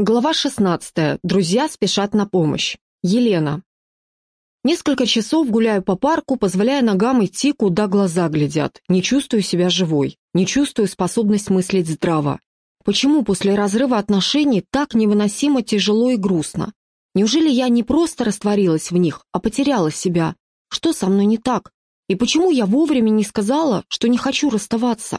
Глава 16. Друзья спешат на помощь. Елена. Несколько часов гуляю по парку, позволяя ногам идти, куда глаза глядят. Не чувствую себя живой. Не чувствую способность мыслить здраво. Почему после разрыва отношений так невыносимо тяжело и грустно? Неужели я не просто растворилась в них, а потеряла себя? Что со мной не так? И почему я вовремя не сказала, что не хочу расставаться?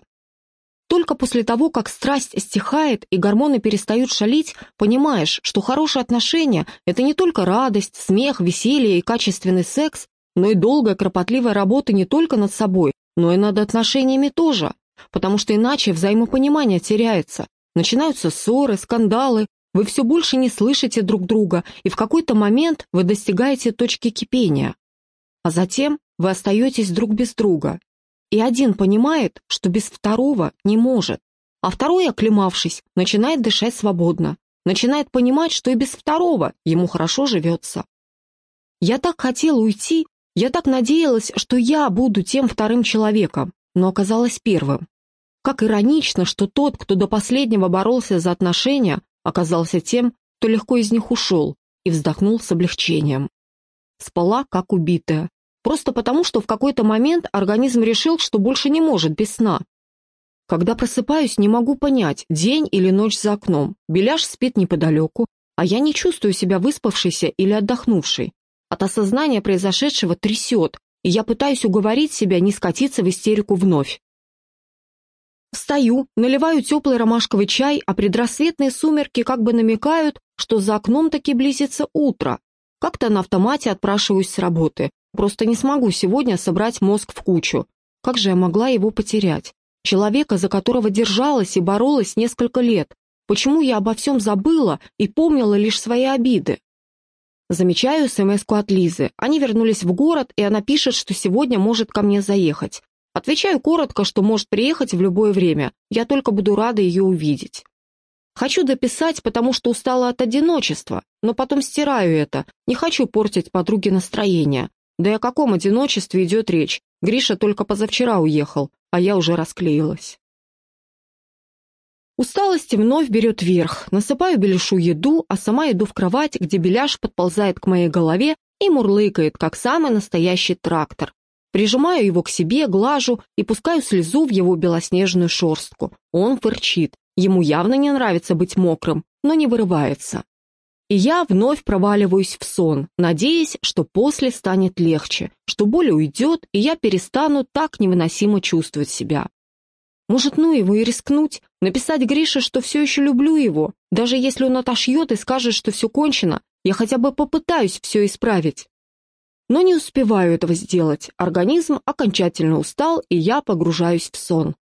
Только после того, как страсть стихает и гормоны перестают шалить, понимаешь, что хорошие отношения – это не только радость, смех, веселье и качественный секс, но и долгая кропотливая работа не только над собой, но и над отношениями тоже, потому что иначе взаимопонимание теряется. Начинаются ссоры, скандалы, вы все больше не слышите друг друга, и в какой-то момент вы достигаете точки кипения. А затем вы остаетесь друг без друга, и один понимает, что без второго не может, а второй, оклемавшись, начинает дышать свободно, начинает понимать, что и без второго ему хорошо живется. Я так хотела уйти, я так надеялась, что я буду тем вторым человеком, но оказалась первым. Как иронично, что тот, кто до последнего боролся за отношения, оказался тем, кто легко из них ушел и вздохнул с облегчением. Спала, как убитая, Просто потому, что в какой-то момент организм решил, что больше не может без сна. Когда просыпаюсь, не могу понять, день или ночь за окном. Беляш спит неподалеку, а я не чувствую себя выспавшейся или отдохнувшей. От осознания произошедшего трясет, и я пытаюсь уговорить себя не скатиться в истерику вновь. Встаю, наливаю теплый ромашковый чай, а предрассветные сумерки как бы намекают, что за окном таки близится утро. Как-то на автомате отпрашиваюсь с работы. Просто не смогу сегодня собрать мозг в кучу. Как же я могла его потерять? Человека, за которого держалась и боролась несколько лет. Почему я обо всем забыла и помнила лишь свои обиды? Замечаю смс от Лизы. Они вернулись в город, и она пишет, что сегодня может ко мне заехать. Отвечаю коротко, что может приехать в любое время. Я только буду рада ее увидеть. Хочу дописать, потому что устала от одиночества, но потом стираю это. Не хочу портить подруге настроение. Да и о каком одиночестве идет речь? Гриша только позавчера уехал, а я уже расклеилась. Усталость вновь берет верх. Насыпаю Беляшу еду, а сама иду в кровать, где Беляш подползает к моей голове и мурлыкает, как самый настоящий трактор. Прижимаю его к себе, глажу и пускаю слезу в его белоснежную шерстку. Он фырчит. Ему явно не нравится быть мокрым, но не вырывается. И я вновь проваливаюсь в сон, надеясь, что после станет легче, что боль уйдет, и я перестану так невыносимо чувствовать себя. Может, ну его и рискнуть, написать Грише, что все еще люблю его, даже если он отошьет и скажет, что все кончено, я хотя бы попытаюсь все исправить. Но не успеваю этого сделать, организм окончательно устал, и я погружаюсь в сон.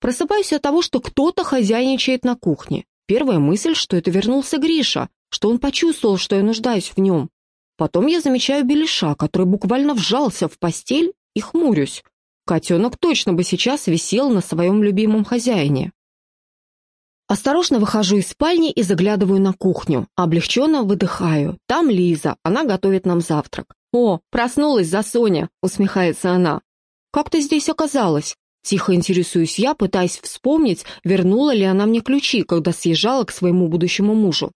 Просыпаюсь от того, что кто-то хозяйничает на кухне. Первая мысль, что это вернулся Гриша, что он почувствовал, что я нуждаюсь в нем. Потом я замечаю Белиша, который буквально вжался в постель и хмурюсь. Котенок точно бы сейчас висел на своем любимом хозяине. Осторожно выхожу из спальни и заглядываю на кухню. Облегченно выдыхаю. Там Лиза, она готовит нам завтрак. «О, проснулась за Соня», — усмехается она. «Как ты здесь оказалась?» Тихо интересуюсь я, пытаясь вспомнить, вернула ли она мне ключи, когда съезжала к своему будущему мужу.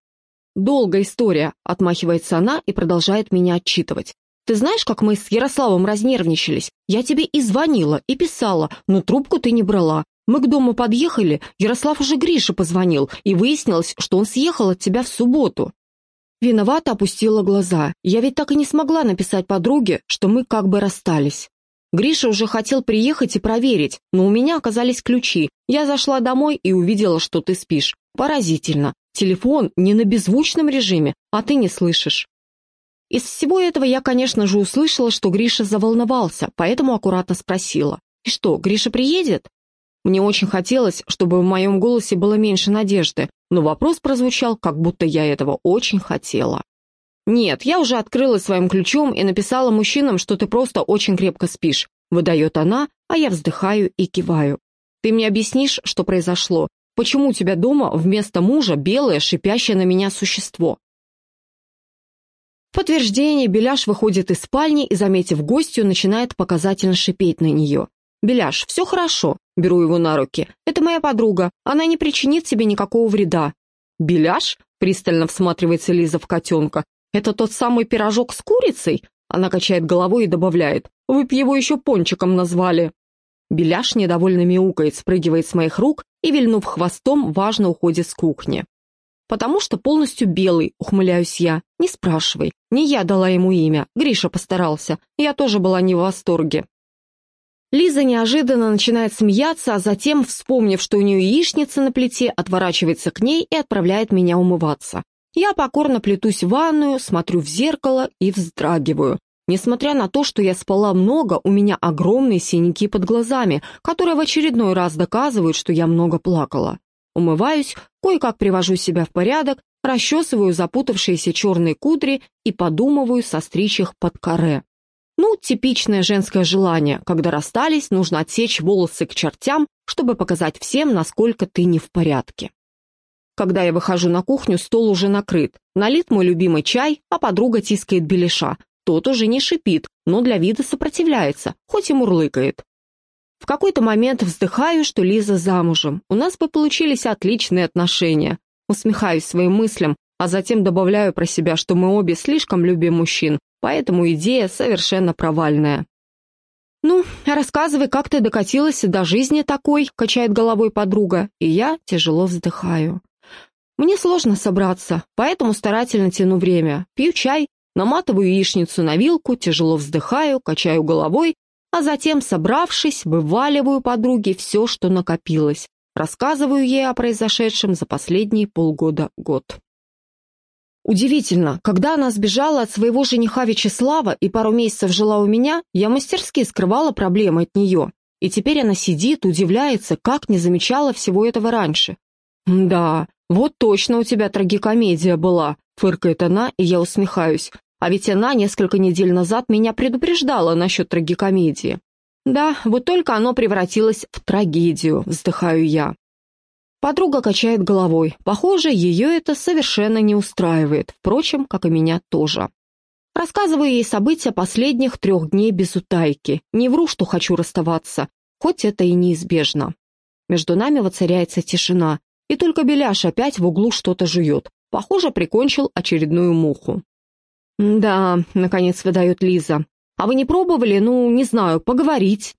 «Долгая история», — отмахивается она и продолжает меня отчитывать. «Ты знаешь, как мы с Ярославом разнервничались? Я тебе и звонила, и писала, но трубку ты не брала. Мы к дому подъехали, Ярослав уже Грише позвонил, и выяснилось, что он съехал от тебя в субботу». Виновато опустила глаза. Я ведь так и не смогла написать подруге, что мы как бы расстались. Гриша уже хотел приехать и проверить, но у меня оказались ключи. Я зашла домой и увидела, что ты спишь. Поразительно. Телефон не на беззвучном режиме, а ты не слышишь. Из всего этого я, конечно же, услышала, что Гриша заволновался, поэтому аккуратно спросила. «И что, Гриша приедет?» Мне очень хотелось, чтобы в моем голосе было меньше надежды, но вопрос прозвучал, как будто я этого очень хотела. «Нет, я уже открыла своим ключом и написала мужчинам, что ты просто очень крепко спишь», выдает она, а я вздыхаю и киваю. «Ты мне объяснишь, что произошло? Почему у тебя дома вместо мужа белое, шипящее на меня существо?» В подтверждение Беляш выходит из спальни и, заметив гостью, начинает показательно шипеть на нее. «Беляш, все хорошо», — беру его на руки. «Это моя подруга, она не причинит тебе никакого вреда». «Беляш?» Пристально всматривается Лиза в котенка. «Это тот самый пирожок с курицей?» Она качает головой и добавляет. «Вы б его еще пончиком назвали». Беляш недовольно мяукает, спрыгивает с моих рук и, вильнув хвостом, важно уходит с кухни. «Потому что полностью белый», — ухмыляюсь я. «Не спрашивай. Не я дала ему имя. Гриша постарался. Я тоже была не в восторге». Лиза неожиданно начинает смеяться, а затем, вспомнив, что у нее яичница на плите, отворачивается к ней и отправляет меня умываться. Я покорно плетусь в ванную, смотрю в зеркало и вздрагиваю. Несмотря на то, что я спала много, у меня огромные синяки под глазами, которые в очередной раз доказывают, что я много плакала. Умываюсь, кое-как привожу себя в порядок, расчесываю запутавшиеся черные кудри и подумываю состричь их под каре. Ну, типичное женское желание, когда расстались, нужно отсечь волосы к чертям, чтобы показать всем, насколько ты не в порядке. Когда я выхожу на кухню, стол уже накрыт. Налит мой любимый чай, а подруга тискает беляша. Тот уже не шипит, но для вида сопротивляется, хоть и мурлыкает. В какой-то момент вздыхаю, что Лиза замужем. У нас бы получились отличные отношения. Усмехаюсь своим мыслям, а затем добавляю про себя, что мы обе слишком любим мужчин, поэтому идея совершенно провальная. «Ну, рассказывай, как ты докатилась до жизни такой», — качает головой подруга, и я тяжело вздыхаю. Мне сложно собраться, поэтому старательно тяну время. Пью чай, наматываю яичницу на вилку, тяжело вздыхаю, качаю головой, а затем, собравшись, вываливаю подруге все, что накопилось. Рассказываю ей о произошедшем за последние полгода-год. Удивительно, когда она сбежала от своего жениха Вячеслава и пару месяцев жила у меня, я мастерски скрывала проблемы от нее. И теперь она сидит, удивляется, как не замечала всего этого раньше. «Да, вот точно у тебя трагикомедия была», — фыркает она, и я усмехаюсь. А ведь она несколько недель назад меня предупреждала насчет трагикомедии. Да, вот только оно превратилось в трагедию, вздыхаю я. Подруга качает головой. Похоже, ее это совершенно не устраивает, впрочем, как и меня тоже. Рассказываю ей события последних трех дней без утайки. Не вру, что хочу расставаться, хоть это и неизбежно. Между нами воцаряется тишина, и только Беляш опять в углу что-то жует. Похоже, прикончил очередную муху. «Да», — наконец выдает Лиза. «А вы не пробовали, ну, не знаю, поговорить?»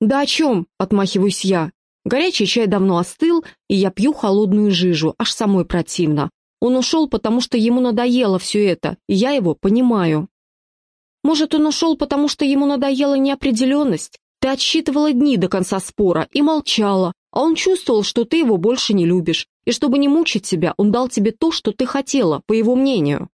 «Да о чем?» — отмахиваюсь я. Горячий чай давно остыл, и я пью холодную жижу, аж самой противно. Он ушел, потому что ему надоело все это, и я его понимаю. Может, он ушел, потому что ему надоела неопределенность? Ты отсчитывала дни до конца спора и молчала, а он чувствовал, что ты его больше не любишь, и чтобы не мучить себя, он дал тебе то, что ты хотела, по его мнению.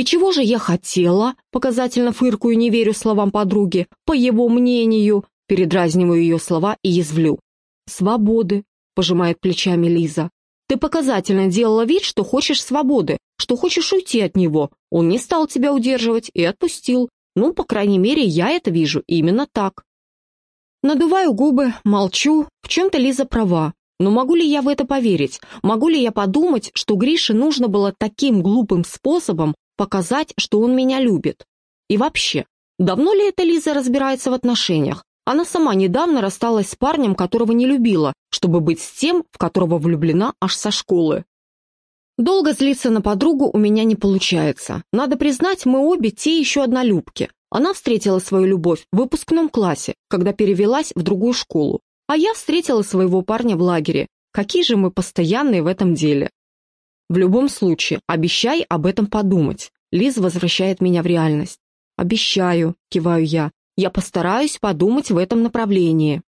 «И чего же я хотела?» — показательно фыркую, не верю словам подруги. «По его мнению!» — передразниваю ее слова и язвлю. «Свободы», — пожимает плечами Лиза. «Ты показательно делала вид, что хочешь свободы, что хочешь уйти от него. Он не стал тебя удерживать и отпустил. Ну, по крайней мере, я это вижу именно так». Надуваю губы, молчу. В чем-то Лиза права. Но могу ли я в это поверить? Могу ли я подумать, что Грише нужно было таким глупым способом показать, что он меня любит? И вообще, давно ли эта Лиза разбирается в отношениях? Она сама недавно рассталась с парнем, которого не любила, чтобы быть с тем, в которого влюблена аж со школы. Долго злиться на подругу у меня не получается. Надо признать, мы обе те еще однолюбки. Она встретила свою любовь в выпускном классе, когда перевелась в другую школу. А я встретила своего парня в лагере. Какие же мы постоянные в этом деле. В любом случае, обещай об этом подумать. Лиз возвращает меня в реальность. «Обещаю», — киваю я. Я постараюсь подумать в этом направлении.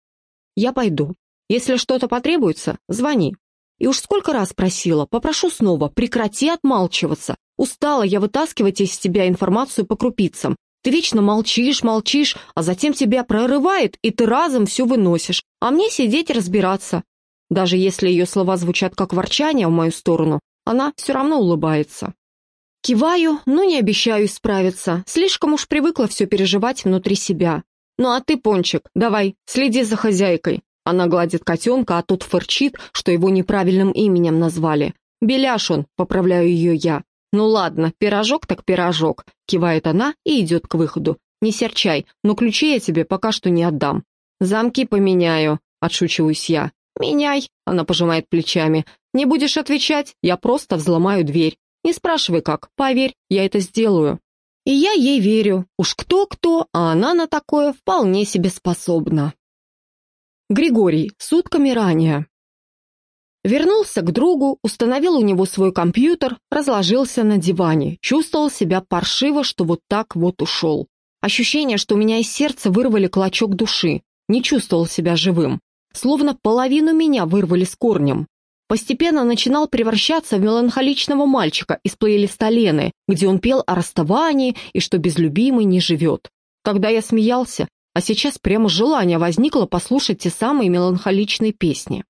Я пойду. Если что-то потребуется, звони. И уж сколько раз просила, попрошу снова, прекрати отмалчиваться. Устала я вытаскивать из тебя информацию по крупицам. Ты вечно молчишь, молчишь, а затем тебя прорывает, и ты разом все выносишь. А мне сидеть разбираться. Даже если ее слова звучат как ворчание в мою сторону, она все равно улыбается. Киваю, но не обещаю справиться. Слишком уж привыкла все переживать внутри себя. «Ну а ты, Пончик, давай, следи за хозяйкой». Она гладит котенка, а тот фырчит, что его неправильным именем назвали. «Беляш он», — поправляю ее я. «Ну ладно, пирожок так пирожок», — кивает она и идет к выходу. «Не серчай, но ключи я тебе пока что не отдам». «Замки поменяю», — отшучиваюсь я. «Меняй», — она пожимает плечами. Не будешь отвечать, я просто взломаю дверь. Не спрашивай как, поверь, я это сделаю. И я ей верю. Уж кто-кто, а она на такое вполне себе способна. Григорий, сутками ранее. Вернулся к другу, установил у него свой компьютер, разложился на диване, чувствовал себя паршиво, что вот так вот ушел. Ощущение, что у меня из сердца вырвали клочок души, не чувствовал себя живым. Словно половину меня вырвали с корнем. Постепенно начинал превращаться в меланхоличного мальчика из плейлиста Лены, где он пел о расставании и что без любимой не живет. Тогда я смеялся, а сейчас прямо желание возникло послушать те самые меланхоличные песни.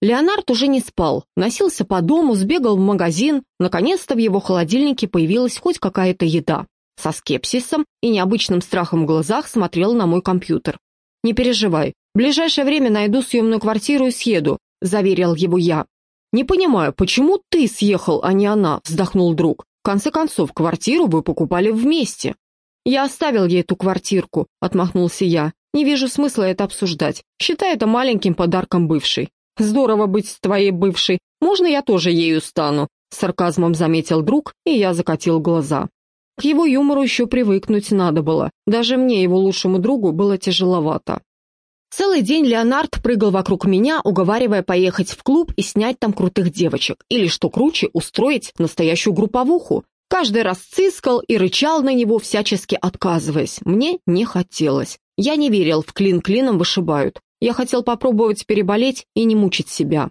Леонард уже не спал, носился по дому, сбегал в магазин, наконец-то в его холодильнике появилась хоть какая-то еда. Со скепсисом и необычным страхом в глазах смотрел на мой компьютер. «Не переживай, в ближайшее время найду съемную квартиру и съеду», — заверил его я. «Не понимаю, почему ты съехал, а не она?» — вздохнул друг. «В конце концов, квартиру вы покупали вместе». «Я оставил ей эту квартирку», — отмахнулся я. «Не вижу смысла это обсуждать. Считай это маленьким подарком бывшей». «Здорово быть твоей бывшей. Можно я тоже ею стану?» С сарказмом заметил друг, и я закатил глаза. К его юмору еще привыкнуть надо было. Даже мне, его лучшему другу, было тяжеловато. Целый день Леонард прыгал вокруг меня, уговаривая поехать в клуб и снять там крутых девочек. Или, что круче, устроить настоящую групповуху. Каждый раз цискал и рычал на него, всячески отказываясь. Мне не хотелось. Я не верил, в клин клином вышибают. Я хотел попробовать переболеть и не мучить себя.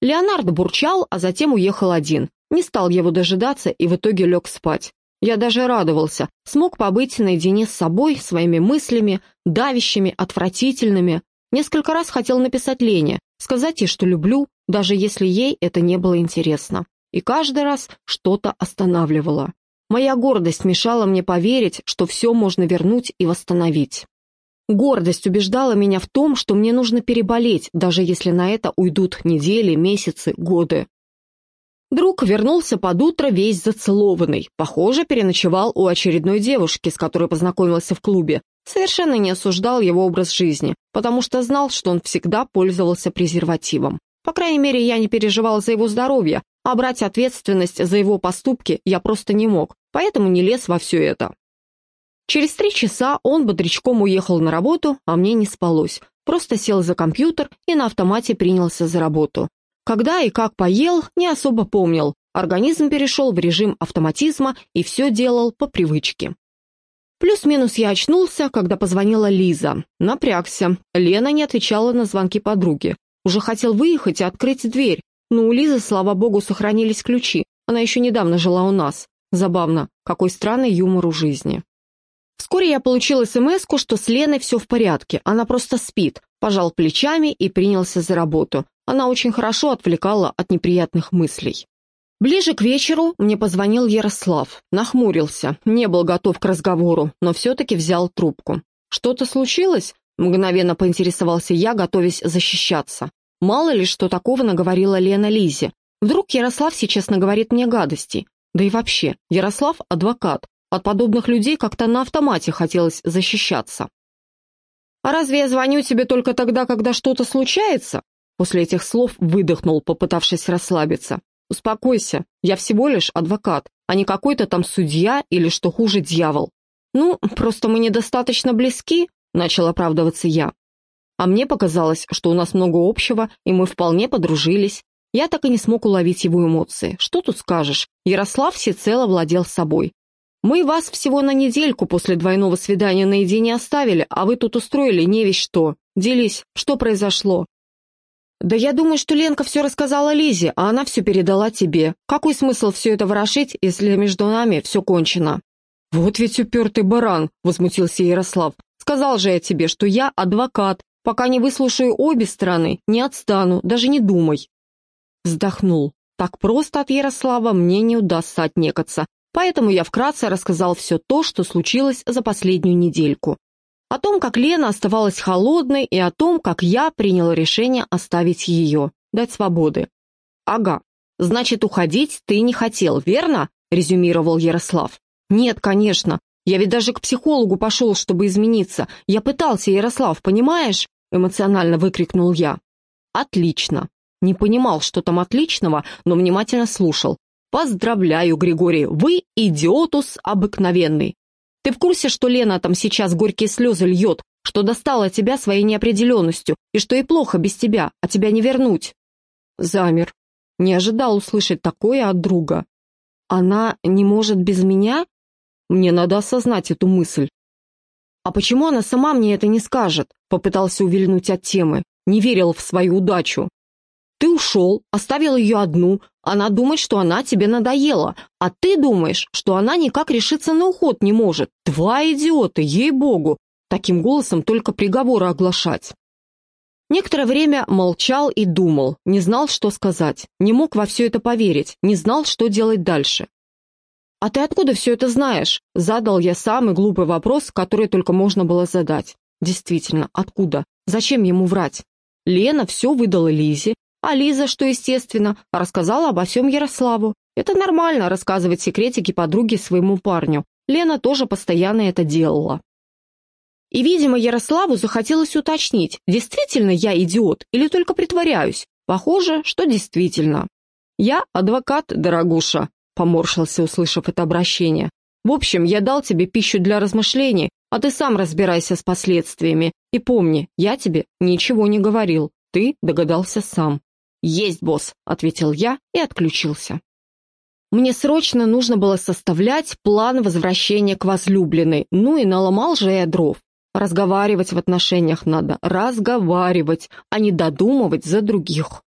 Леонард бурчал, а затем уехал один. Не стал его дожидаться и в итоге лег спать. Я даже радовался, смог побыть наедине с собой, своими мыслями, давящими, отвратительными. Несколько раз хотел написать Лене, сказать ей, что люблю, даже если ей это не было интересно. И каждый раз что-то останавливало. Моя гордость мешала мне поверить, что все можно вернуть и восстановить. Гордость убеждала меня в том, что мне нужно переболеть, даже если на это уйдут недели, месяцы, годы. Друг вернулся под утро весь зацелованный. Похоже, переночевал у очередной девушки, с которой познакомился в клубе. Совершенно не осуждал его образ жизни, потому что знал, что он всегда пользовался презервативом. По крайней мере, я не переживал за его здоровье, а брать ответственность за его поступки я просто не мог, поэтому не лез во все это. Через три часа он бодрячком уехал на работу, а мне не спалось. Просто сел за компьютер и на автомате принялся за работу. Когда и как поел, не особо помнил. Организм перешел в режим автоматизма и все делал по привычке. Плюс-минус я очнулся, когда позвонила Лиза. Напрягся. Лена не отвечала на звонки подруги. Уже хотел выехать и открыть дверь, но у Лизы, слава богу, сохранились ключи. Она еще недавно жила у нас. Забавно, какой странный юмор у жизни. Вскоре я получил смс что с Леной все в порядке, она просто спит, пожал плечами и принялся за работу. Она очень хорошо отвлекала от неприятных мыслей. Ближе к вечеру мне позвонил Ярослав. Нахмурился, не был готов к разговору, но все-таки взял трубку. «Что-то случилось?» — мгновенно поинтересовался я, готовясь защищаться. Мало ли, что такого наговорила Лена Лизе. Вдруг Ярослав сейчас наговорит мне гадостей. Да и вообще, Ярослав — адвокат. От подобных людей как-то на автомате хотелось защищаться. «А разве я звоню тебе только тогда, когда что-то случается?» После этих слов выдохнул, попытавшись расслабиться. «Успокойся, я всего лишь адвокат, а не какой-то там судья или, что хуже, дьявол. Ну, просто мы недостаточно близки», — начал оправдываться я. А мне показалось, что у нас много общего, и мы вполне подружились. Я так и не смог уловить его эмоции. Что тут скажешь? Ярослав всецело владел собой. Мы вас всего на недельку после двойного свидания наедине оставили, а вы тут устроили не весь что. Делись, что произошло? «Да я думаю, что Ленка все рассказала Лизе, а она все передала тебе. Какой смысл все это ворошить, если между нами все кончено?» «Вот ведь упертый баран», — возмутился Ярослав. «Сказал же я тебе, что я адвокат. Пока не выслушаю обе стороны, не отстану, даже не думай». Вздохнул. Так просто от Ярослава мне не удастся отнекаться, поэтому я вкратце рассказал все то, что случилось за последнюю недельку о том, как Лена оставалась холодной, и о том, как я принял решение оставить ее, дать свободы. «Ага, значит, уходить ты не хотел, верно?» — резюмировал Ярослав. «Нет, конечно. Я ведь даже к психологу пошел, чтобы измениться. Я пытался, Ярослав, понимаешь?» — эмоционально выкрикнул я. «Отлично. Не понимал, что там отличного, но внимательно слушал. «Поздравляю, Григорий, вы идиотус обыкновенный. Ты в курсе, что Лена там сейчас горькие слезы льет, что достала тебя своей неопределенностью, и что ей плохо без тебя, а тебя не вернуть?» Замер. Не ожидал услышать такое от друга. «Она не может без меня?» Мне надо осознать эту мысль. «А почему она сама мне это не скажет?» Попытался увильнуть от темы. Не верил в свою удачу. «Ты ушел, оставил ее одну. Она думает, что она тебе надоела. А ты думаешь, что она никак решиться на уход не может. Два идиота, ей-богу!» Таким голосом только приговоры оглашать. Некоторое время молчал и думал, не знал, что сказать, не мог во все это поверить, не знал, что делать дальше. «А ты откуда все это знаешь?» Задал я самый глупый вопрос, который только можно было задать. Действительно, откуда? Зачем ему врать? Лена все выдала Лизе, а Лиза, что естественно, рассказала обо всем Ярославу. Это нормально рассказывать секретики подруге своему парню. Лена тоже постоянно это делала. И, видимо, Ярославу захотелось уточнить, действительно я идиот или только притворяюсь. Похоже, что действительно. «Я адвокат, дорогуша», — поморщился, услышав это обращение. «В общем, я дал тебе пищу для размышлений, а ты сам разбирайся с последствиями. И помни, я тебе ничего не говорил, ты догадался сам». «Есть, босс», — ответил я и отключился. Мне срочно нужно было составлять план возвращения к возлюбленной, ну и наломал же я дров. Разговаривать в отношениях надо, разговаривать, а не додумывать за других.